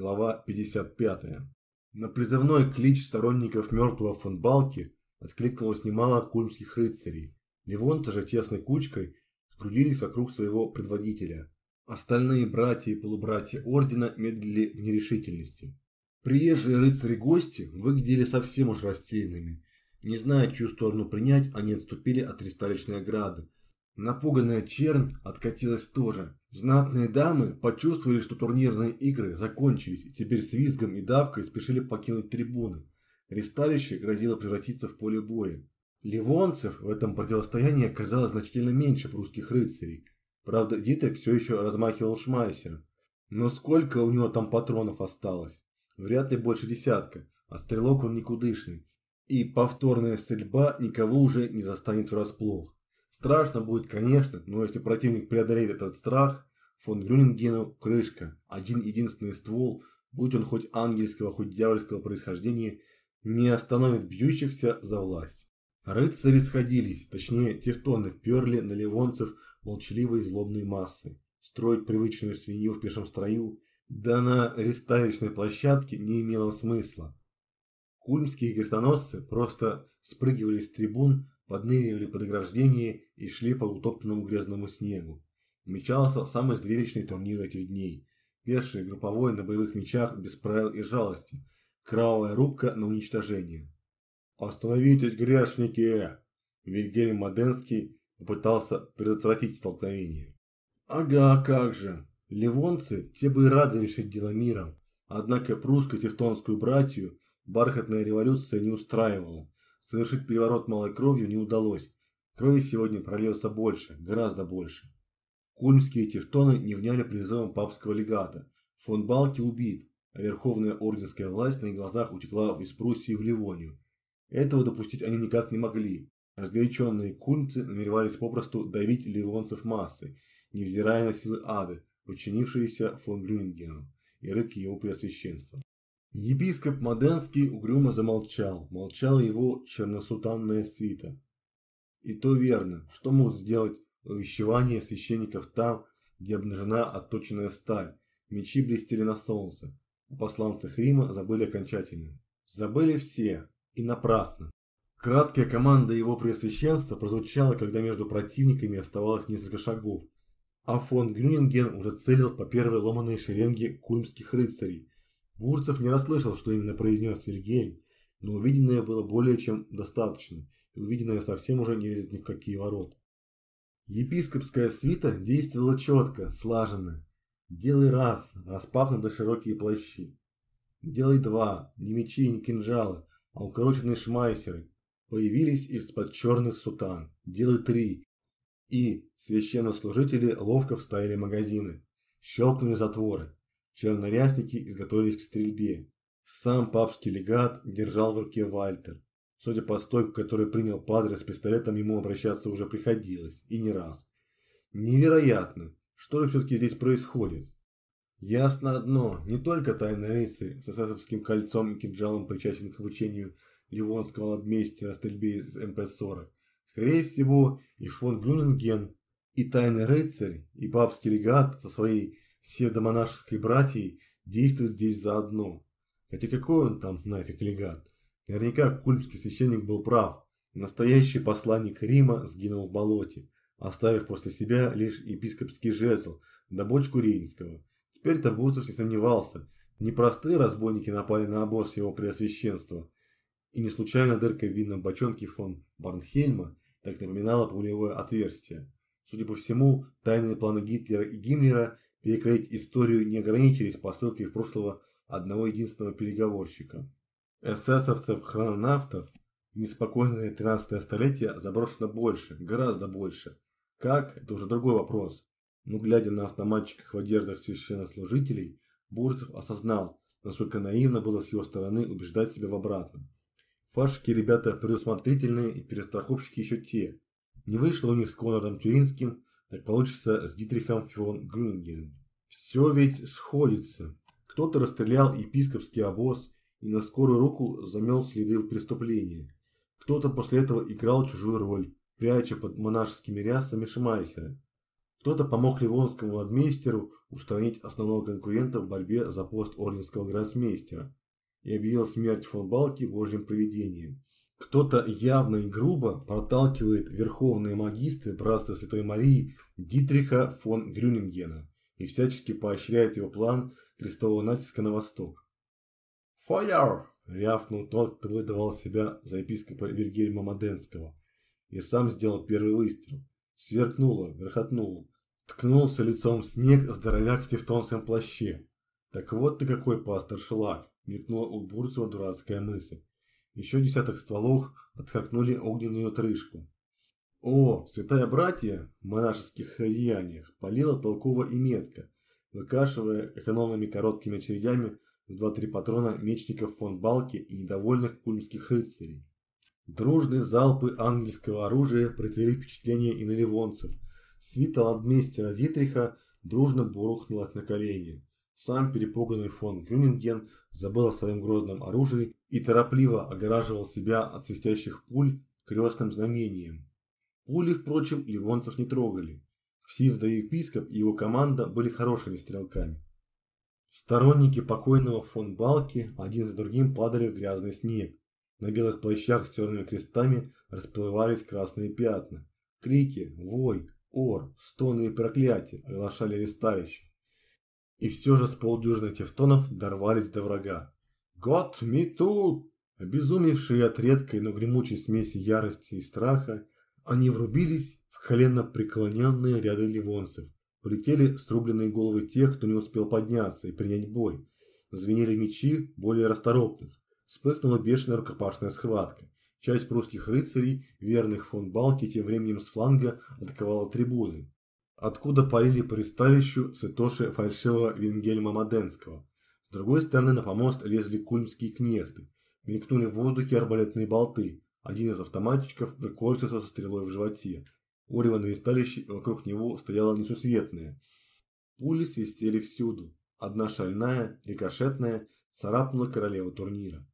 Глава 55. На призывной клич сторонников мертвого фон Балки откликнулось немало кульмских рыцарей. Ливонцы же тесной кучкой сгрудились вокруг своего предводителя. Остальные братья и полубратья ордена медлили в нерешительности. Приезжие рыцари-гости выглядели совсем уж растерянными. Не зная, чью сторону принять, они отступили от ристалищной ограды. Напуганная чернь откатилась тоже. Знатные дамы почувствовали, что турнирные игры закончились, и теперь с визгом и давкой спешили покинуть трибуны. Ристалище грозило превратиться в поле боя. Ливонцев в этом противостоянии оказалось значительно меньше прусских рыцарей. Правда, Дитрик все еще размахивал шмайсером. Но сколько у него там патронов осталось? Вряд ли больше десятка, а стрелок он никудышный. И повторная стрельба никого уже не застанет врасплох. Страшно будет, конечно, но если противник преодолеет этот страх, фон Грюнингену крышка, один единственный ствол, будь он хоть ангельского, хоть дьявольского происхождения, не остановит бьющихся за власть. Рыцари сходились, точнее тевтоны перли на ливонцев молчаливой злобной массы. Строить привычную свинью в пешем строю, да на реставичной площадке не имело смысла. Кульмские крестоносцы просто спрыгивали с трибун, подныривали под ограждение и шли по утоптанному грязному снегу. Мечался самый зрелищный турнир этих дней. Пеший групповой на боевых мечах без правил и жалости. Кровавая рубка на уничтожение. «Остановитесь, грешники!» Вильгельм Моденский попытался предотвратить столкновение. «Ага, как же! Ливонцы, те бы и рады решить дело миром. Однако прусско-тевтонскую братью бархатная революция не устраивала. Совершить переворот малой кровью не удалось. Крови сегодня прольется больше, гораздо больше. Кульмские тевтоны не вняли призывом папского легата. Фон Балки убит, а верховная орденская власть на их глазах утекла из Пруссии в Ливонию. Этого допустить они никак не могли. Разгоряченные кульмцы намеревались попросту давить ливонцев массой, невзирая на силы ада, подчинившиеся фон Грюнингену и рык его преосвященства. Епископ Моденский угрюмо замолчал, молчала его черносутанная свита. И то верно, что может сделать увещевание священников там, где обнажена отточенная сталь, мечи блестели на солнце, о посланцах Рима забыли окончательно. Забыли все, и напрасно. Краткая команда его преосвященства прозвучала, когда между противниками оставалось несколько шагов, а фон Грюнинген уже целил по первой ломаной шеренге кульмских рыцарей. Бурцев не расслышал, что именно произнес Вильгельм, но увиденное было более чем достаточно, и увиденное совсем уже не лезет ни в какие ворота. Епископская свита действовала четко, слаженно. Делай раз, распахнуты широкие плащи. Делай два, ни мечи, ни кинжалы, а укороченные шмайсеры появились из-под черных сутан, делай три, и священнослужители ловко вставили магазины, щелкнули затворы, чернорясники изготовились к стрельбе. Сам папский легат держал в руке Вальтер. Судя по стойку, который принял падре, с пистолетом ему обращаться уже приходилось, и не раз. Невероятно, что же все-таки здесь происходит? Ясно одно, не только тайный рыцарь с эсэсовским кольцом и кинжалом причастен к обучению ливонского ладмейстера стрельбе из МП-40. Скорее всего, и фон Грюнинген, и тайный рыцарь, и папский легат со своей псевдомонашеской братьей действуют здесь заодно. Хотя какой он там нафиг легат? Наверняка кульмский священник был прав. Настоящий посланник Рима сгинул в болоте, оставив после себя лишь епископский жезл да бочку рейнского. Теперь-то Бурцев не сомневался. Не простые разбойники напали на обоз его преосвященства. И не случайно дырка в винном бочонке фон Барнхельма так напоминала пулевое отверстие. Судя по всему, тайные планы Гитлера и Гиммлера перекроить историю не ограничились посылкой в прошлого одного единственного переговорщика. Эсэсовцев-хрононавтов неспокойное 13 столетие заброшено больше, гораздо больше. Как? Это уже другой вопрос. Но глядя на автоматчиков в одеждах священнослужителей, Бурцев осознал, насколько наивно было с его стороны убеждать себя в обратном. Фашки ребята предусмотрительные и перестраховщики еще те. Не вышло у них с Конрадом Тюринским, так получится с Дитрихом фон Грюнингеном. Все ведь сходится. Кто-то расстрелял епископский обоз и на скорую руку замел следы преступления. Кто-то после этого играл чужую роль, пряча под монашескими рясами Шмайсера. Кто-то помог ливонскому ладмейстеру устранить основного конкурента в борьбе за пост орденского гроссмейстера и объявил смерть фон Балки божьим провидением. Кто-то явно и грубо проталкивает верховные магистры Братства Святой Марии Дитриха фон Грюнингена и всячески поощряет его план крестового натиска на восток. «Фойер!» – рявкнул тот, кто выдавал себя за епископа Вильгельма Маденского, и сам сделал первый выстрел. Сверкнуло, верхотнуло. Ткнулся лицом в снег здоровяк в тевтонском плаще. «Так вот ты какой пастор Шелак!» – мелькнула у Бурцева дурацкая мысль. Еще десяток стволов отхакнули огненную отрыжку. О, святая братья в монашеских одеяниях полила толково и метко, выкашивая экономными короткими очередями в два-три патрона мечников фон Балки и недовольных кульмских рыцарей. Дружные залпы ангельского оружия произвели впечатление и на ливонцев. Свита ладмейстера Дитриха дружно бурухнулась на колени. Сам перепуганный фон Гюнинген забыл о своем грозном оружии и торопливо огораживал себя от свистящих пуль крестным знамением. Пули, впрочем, ливонцев не трогали. Ксив да епископ и его команда были хорошими стрелками. Сторонники покойного фон Балки один за другим падали в грязный снег. На белых плащах с черными крестами расплывались красные пятна. Крики, вой, ор, стоны и проклятия оглашали аресталище. И все же с полдюжины тевтонов дорвались до врага. «Гот ми тут!» Обезумевшие от редкой, но гремучей смеси ярости и страха, они врубились в коленно преклоненные ряды ливонцев. Полетели срубленные головы тех, кто не успел подняться и принять бой. Звенели мечи более расторопных. Вспыхнула бешеная рукопашная схватка. Часть прусских рыцарей, верных фон Балки, тем временем с фланга атаковала трибуны откуда полили по ристалищу святоши фальшивого Вингельма Маденского. С другой стороны на помост лезли кульмские кнехты. Мелькнули в воздухе арбалетные болты. Один из автоматчиков прикорчился со стрелой в животе. Урево на ристалище вокруг него стояло несусветное. Пули свистели всюду. Одна шальная, рикошетная, царапнула королеву турнира.